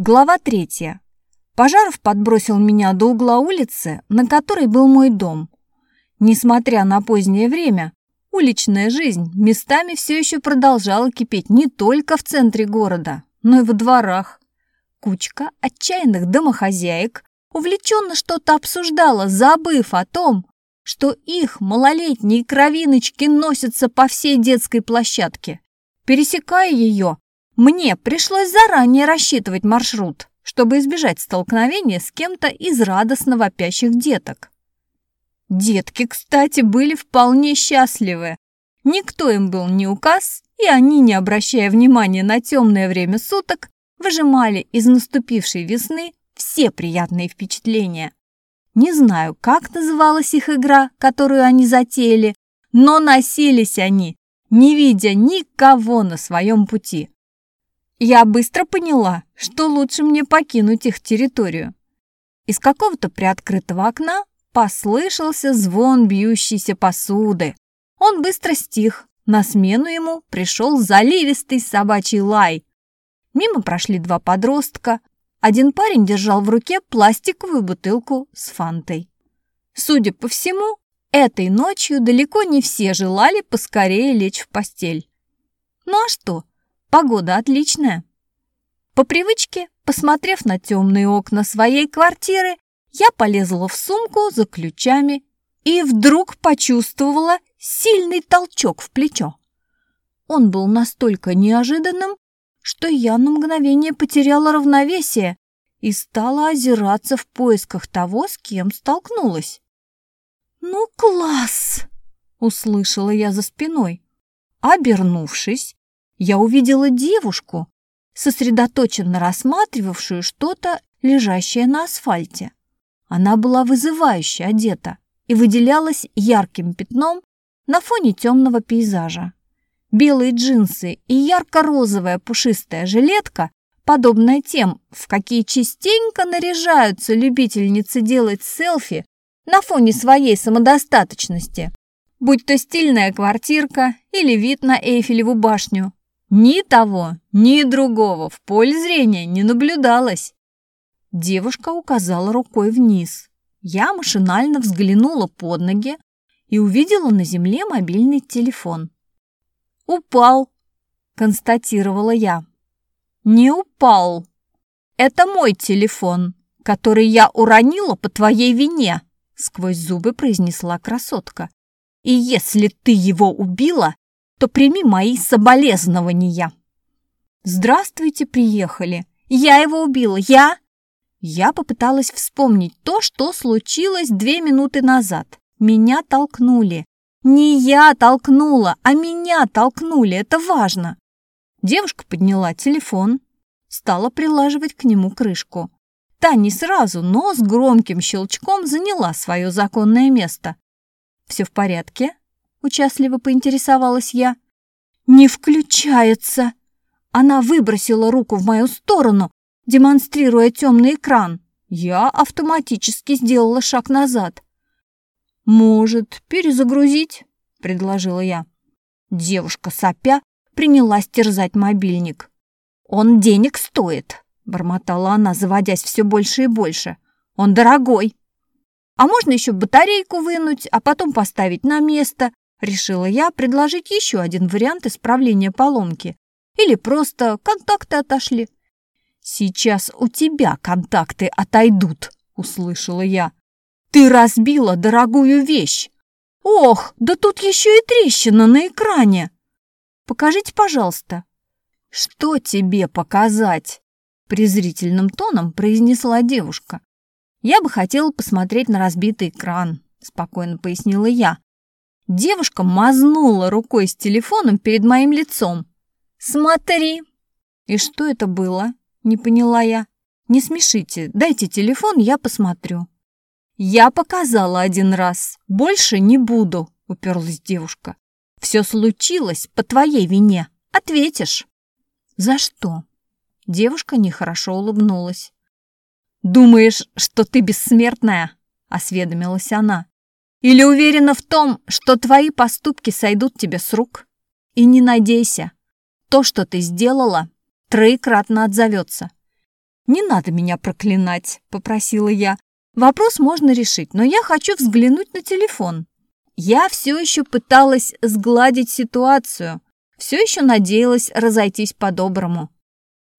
Глава третья. Пожаров подбросил меня до угла улицы, на которой был мой дом. Несмотря на позднее время, уличная жизнь местами все еще продолжала кипеть не только в центре города, но и во дворах. Кучка отчаянных домохозяек увлеченно что-то обсуждала, забыв о том, что их малолетние кровиночки носятся по всей детской площадке. Пересекая ее, мне пришлось заранее рассчитывать маршрут, чтобы избежать столкновения с кем-то из радостно вопящих деток. Детки, кстати, были вполне счастливы. Никто им был не указ, и они, не обращая внимания на темное время суток, выжимали из наступившей весны все приятные впечатления. Не знаю, как называлась их игра, которую они затеяли, но носились они, не видя никого на своем пути. Я быстро поняла, что лучше мне покинуть их территорию. Из какого-то приоткрытого окна послышался звон бьющейся посуды. Он быстро стих. На смену ему пришел заливистый собачий лай. Мимо прошли два подростка. Один парень держал в руке пластиковую бутылку с фантой. Судя по всему, этой ночью далеко не все желали поскорее лечь в постель. Ну а что? Погода отличная. По привычке, посмотрев на темные окна своей квартиры, я полезла в сумку за ключами и вдруг почувствовала сильный толчок в плечо. Он был настолько неожиданным, что я на мгновение потеряла равновесие и стала озираться в поисках того, с кем столкнулась. «Ну, класс!» — услышала я за спиной. Обернувшись, я увидела девушку, сосредоточенно рассматривавшую что-то, лежащее на асфальте. Она была вызывающе одета и выделялась ярким пятном на фоне темного пейзажа. Белые джинсы и ярко-розовая пушистая жилетка, подобная тем, в какие частенько наряжаются любительницы делать селфи на фоне своей самодостаточности, будь то стильная квартирка или вид на Эйфелеву башню, ни того, ни другого в поле зрения не наблюдалось. Девушка указала рукой вниз. Я машинально взглянула под ноги и увидела на земле мобильный телефон. «Упал», — констатировала я. «Не упал. Это мой телефон, который я уронила по твоей вине», — сквозь зубы произнесла красотка. «И если ты его убила, то прими мои соболезнования». «Здравствуйте, приехали. Я его убила, я...» Я попыталась вспомнить то, что случилось две минуты назад. Меня толкнули. Не я толкнула, а меня толкнули, это важно. Девушка подняла телефон, стала прилаживать к нему крышку. Та не сразу, но с громким щелчком заняла свое законное место. «Все в порядке?» — участливо поинтересовалась я. «Не включается!» Она выбросила руку в мою сторону, демонстрируя темный экран. Я автоматически сделала шаг назад. «Может, перезагрузить?» — предложила я. Девушка, сопя, принялась терзать мобильник. «Он денег стоит», — бормотала она, заводясь все больше и больше. «Он дорогой». «А можно еще батарейку вынуть, а потом поставить на место?» Решила я предложить еще один вариант исправления поломки. Или просто контакты отошли. «Сейчас у тебя контакты отойдут», — услышала я. «Ты разбила дорогую вещь! Ох, да тут еще и трещина на экране! Покажите, пожалуйста». «Что тебе показать?» — презрительным тоном произнесла девушка. «Я бы хотела посмотреть на разбитый экран», — спокойно пояснила я. Девушка мазнула рукой с телефоном перед моим лицом. «Смотри!» «И что это было?» — не поняла я. «Не смешите, дайте телефон, я посмотрю». «Я показала один раз, больше не буду», — уперлась девушка. «Все случилось по твоей вине, ответишь». «За что?» Девушка нехорошо улыбнулась. «Думаешь, что ты бессмертная?» — осведомилась она. Или уверена в том, что твои поступки сойдут тебе с рук? И не надейся. То, что ты сделала, троекратно отзовется. «Не надо меня проклинать», — попросила я. «Вопрос можно решить, но я хочу взглянуть на телефон». Я все еще пыталась сгладить ситуацию, все еще надеялась разойтись по-доброму.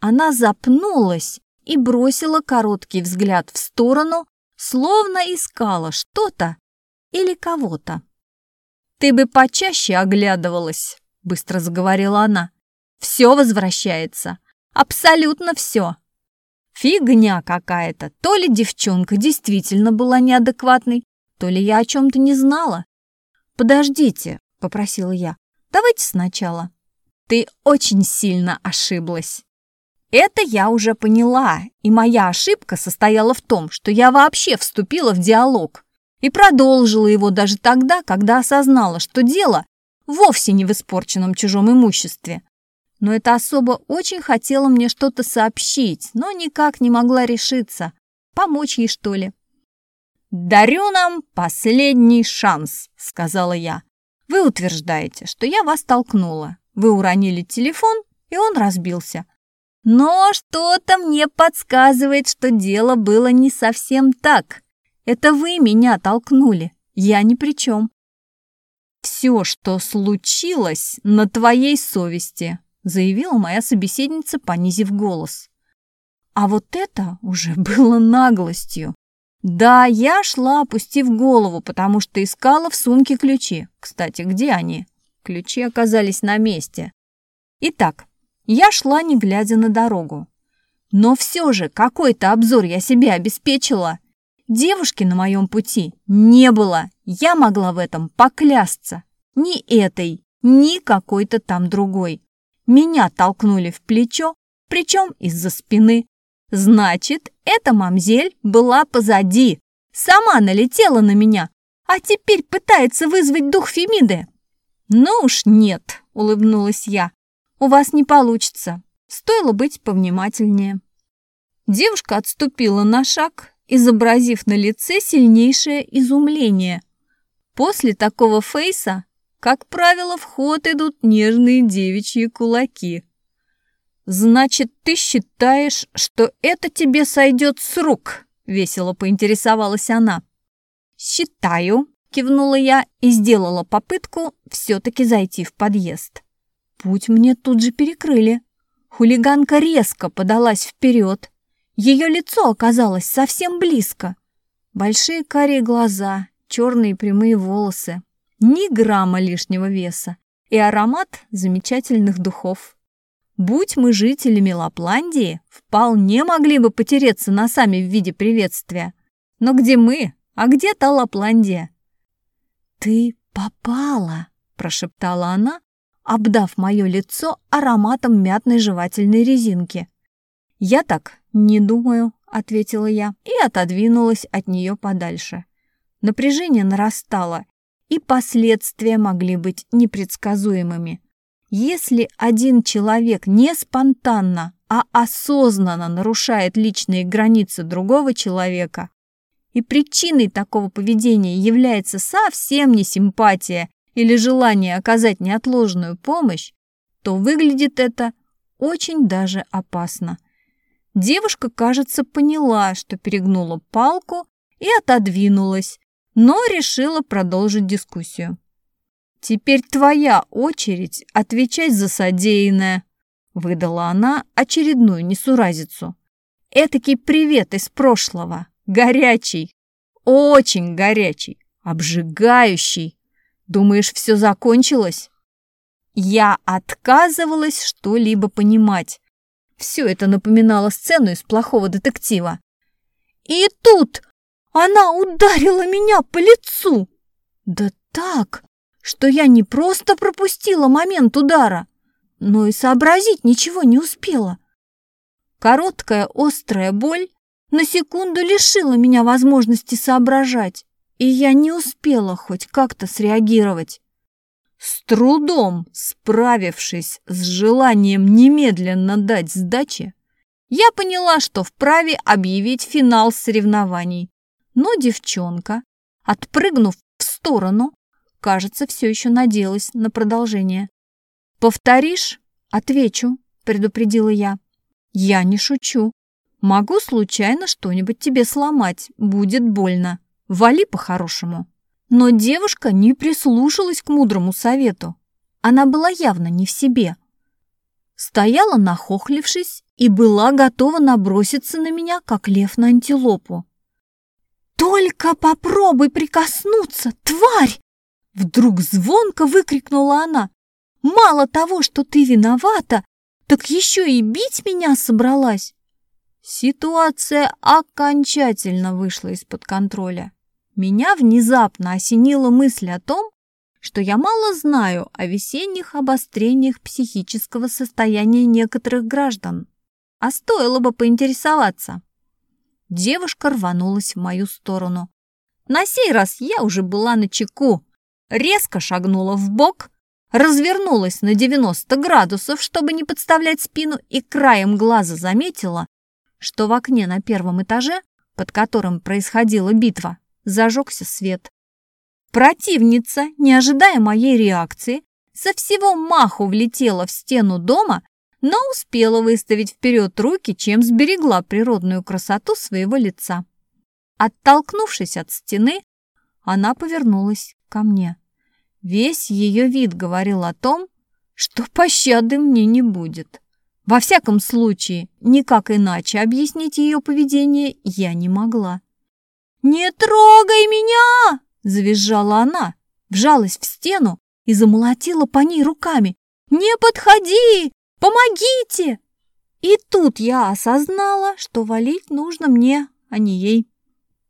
Она запнулась и бросила короткий взгляд в сторону, словно искала что-то или кого-то. «Ты бы почаще оглядывалась», — быстро заговорила она. «Все возвращается. Абсолютно все. Фигня какая-то. То ли девчонка действительно была неадекватной, то ли я о чем-то не знала. «Подождите», — попросила я. «Давайте сначала». «Ты очень сильно ошиблась». Это я уже поняла, и моя ошибка состояла в том, что я вообще вступила в диалог и продолжила его даже тогда, когда осознала, что дело вовсе не в испорченном чужом имуществе. Но эта особа очень хотела мне что-то сообщить, но никак не могла решиться. Помочь ей, что ли? «Дарю нам последний шанс», — сказала я. «Вы утверждаете, что я вас толкнула. Вы уронили телефон, и он разбился. Но что-то мне подсказывает, что дело было не совсем так. Это вы меня толкнули, я ни при чем». «Все, что случилось, на твоей совести», — заявила моя собеседница, понизив голос. А вот это уже было наглостью. Да, я шла, опустив голову, потому что искала в сумке ключи. Кстати, где они? Ключи оказались на месте. Итак, я шла, не глядя на дорогу. Но все же какой-то обзор я себе обеспечила. Девушки на моем пути не было. Я могла в этом поклясться. Ни этой, ни какой-то там другой. Меня толкнули в плечо, причем из-за спины. Значит, эта мамзель была позади, сама налетела на меня, а теперь пытается вызвать дух Фемиды. «Ну уж нет», — улыбнулась я, — «у вас не получится. Стоило быть повнимательнее». Девушка отступила на шаг, изобразив на лице сильнейшее изумление. После такого фейса, как правило, в ход идут нежные девичьи кулаки. «Значит, ты считаешь, что это тебе сойдет с рук?» — весело поинтересовалась она. «Считаю», — кивнула я и сделала попытку все-таки зайти в подъезд. Путь мне тут же перекрыли. Хулиганка резко подалась вперед. Ее лицо оказалось совсем близко. Большие карие глаза, черные прямые волосы, ни грамма лишнего веса и аромат замечательных духов. Будь мы жителями Лапландии, вполне могли бы потереться носами в виде приветствия. Но где мы, а где та Лапландия? «Ты попала!» – прошептала она, обдав мое лицо ароматом мятной жевательной резинки. «Я так не думаю», — ответила я и отодвинулась от нее подальше. Напряжение нарастало, и последствия могли быть непредсказуемыми. Если один человек не спонтанно, а осознанно нарушает личные границы другого человека, и причиной такого поведения является совсем не симпатия или желание оказать неотложную помощь, то выглядит это очень даже опасно. Девушка, кажется, поняла, что перегнула палку и отодвинулась, но решила продолжить дискуссию. «Теперь твоя очередь отвечать за содеянное», — выдала она очередную несуразицу. «Этакий привет из прошлого, горячий, очень горячий, обжигающий. Думаешь, все закончилось?» Я отказывалась что-либо понимать. Все это напоминало сцену из плохого детектива. И тут она ударила меня по лицу. Да так, что я не просто пропустила момент удара, но и сообразить ничего не успела. Короткая острая боль на секунду лишила меня возможности соображать, и я не успела хоть как-то среагировать. С трудом справившись с желанием немедленно дать сдачи, я поняла, что вправе объявить финал соревнований. Но девчонка, отпрыгнув в сторону, Кажется, все еще надеялась на продолжение. «Повторишь?» «Отвечу», — предупредила я. «Я не шучу. Могу случайно что-нибудь тебе сломать, будет больно. Вали по-хорошему». Но девушка не прислушалась к мудрому совету. Она была явно не в себе. Стояла, нахохлившись, и была готова наброситься на меня, как лев на антилопу. «Только попробуй прикоснуться, тварь!» Вдруг звонко выкрикнула она. «Мало того, что ты виновата, так еще и бить меня собралась!» Ситуация окончательно вышла из-под контроля. Меня внезапно осенила мысль о том, что я мало знаю о весенних обострениях психического состояния некоторых граждан, а стоило бы поинтересоваться. Девушка рванулась в мою сторону. На сей раз я уже была на чеку, резко шагнула в бок, развернулась на 90 градусов, чтобы не подставлять спину, и краем глаза заметила, что в окне на первом этаже, под которым происходила битва, зажегся свет. Противница, не ожидая моей реакции, со всего маху влетела в стену дома, но успела выставить вперед руки, чем сберегла природную красоту своего лица. Оттолкнувшись от стены, она повернулась ко мне. Весь ее вид говорил о том, что пощады мне не будет. Во всяком случае, никак иначе объяснить ее поведение я не могла. «Не трогай меня!» Завизжала она, вжалась в стену и замолотила по ней руками. «Не подходи! Помогите!» И тут я осознала, что валить нужно мне, а не ей.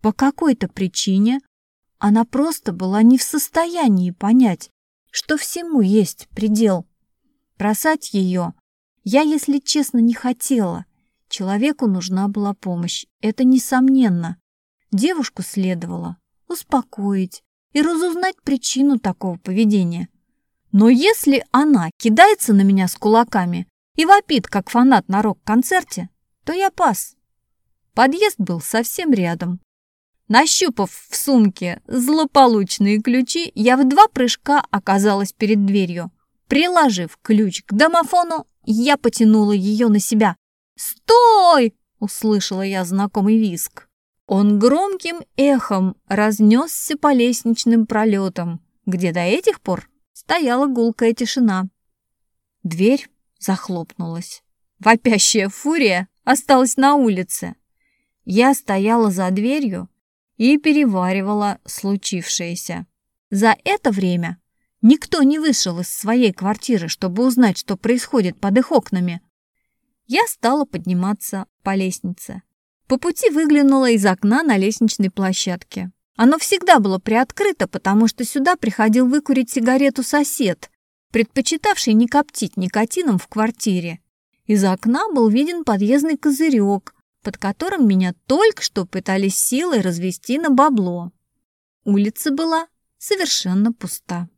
По какой-то причине она просто была не в состоянии понять, что всему есть предел. Бросать ее я, если честно, не хотела. Человеку нужна была помощь, это несомненно. Девушку следовало успокоить и разузнать причину такого поведения. Но если она кидается на меня с кулаками и вопит, как фанат на рок-концерте, то я пас. Подъезд был совсем рядом. Нащупав в сумке злополучные ключи, я в два прыжка оказалась перед дверью. Приложив ключ к домофону, я потянула ее на себя. «Стой!» — услышала я знакомый виск. Он громким эхом разнесся по лестничным пролетам, где до этих пор стояла гулкая тишина. Дверь захлопнулась. Вопящая фурия осталась на улице. Я стояла за дверью и переваривала случившееся. За это время никто не вышел из своей квартиры, чтобы узнать, что происходит под их окнами. Я стала подниматься по лестнице. По пути выглянула из окна на лестничной площадке. Оно всегда было приоткрыто, потому что сюда приходил выкурить сигарету сосед, предпочитавший не коптить никотином в квартире. Из окна был виден подъездный козырек, под которым меня только что пытались силой развести на бабло. Улица была совершенно пуста.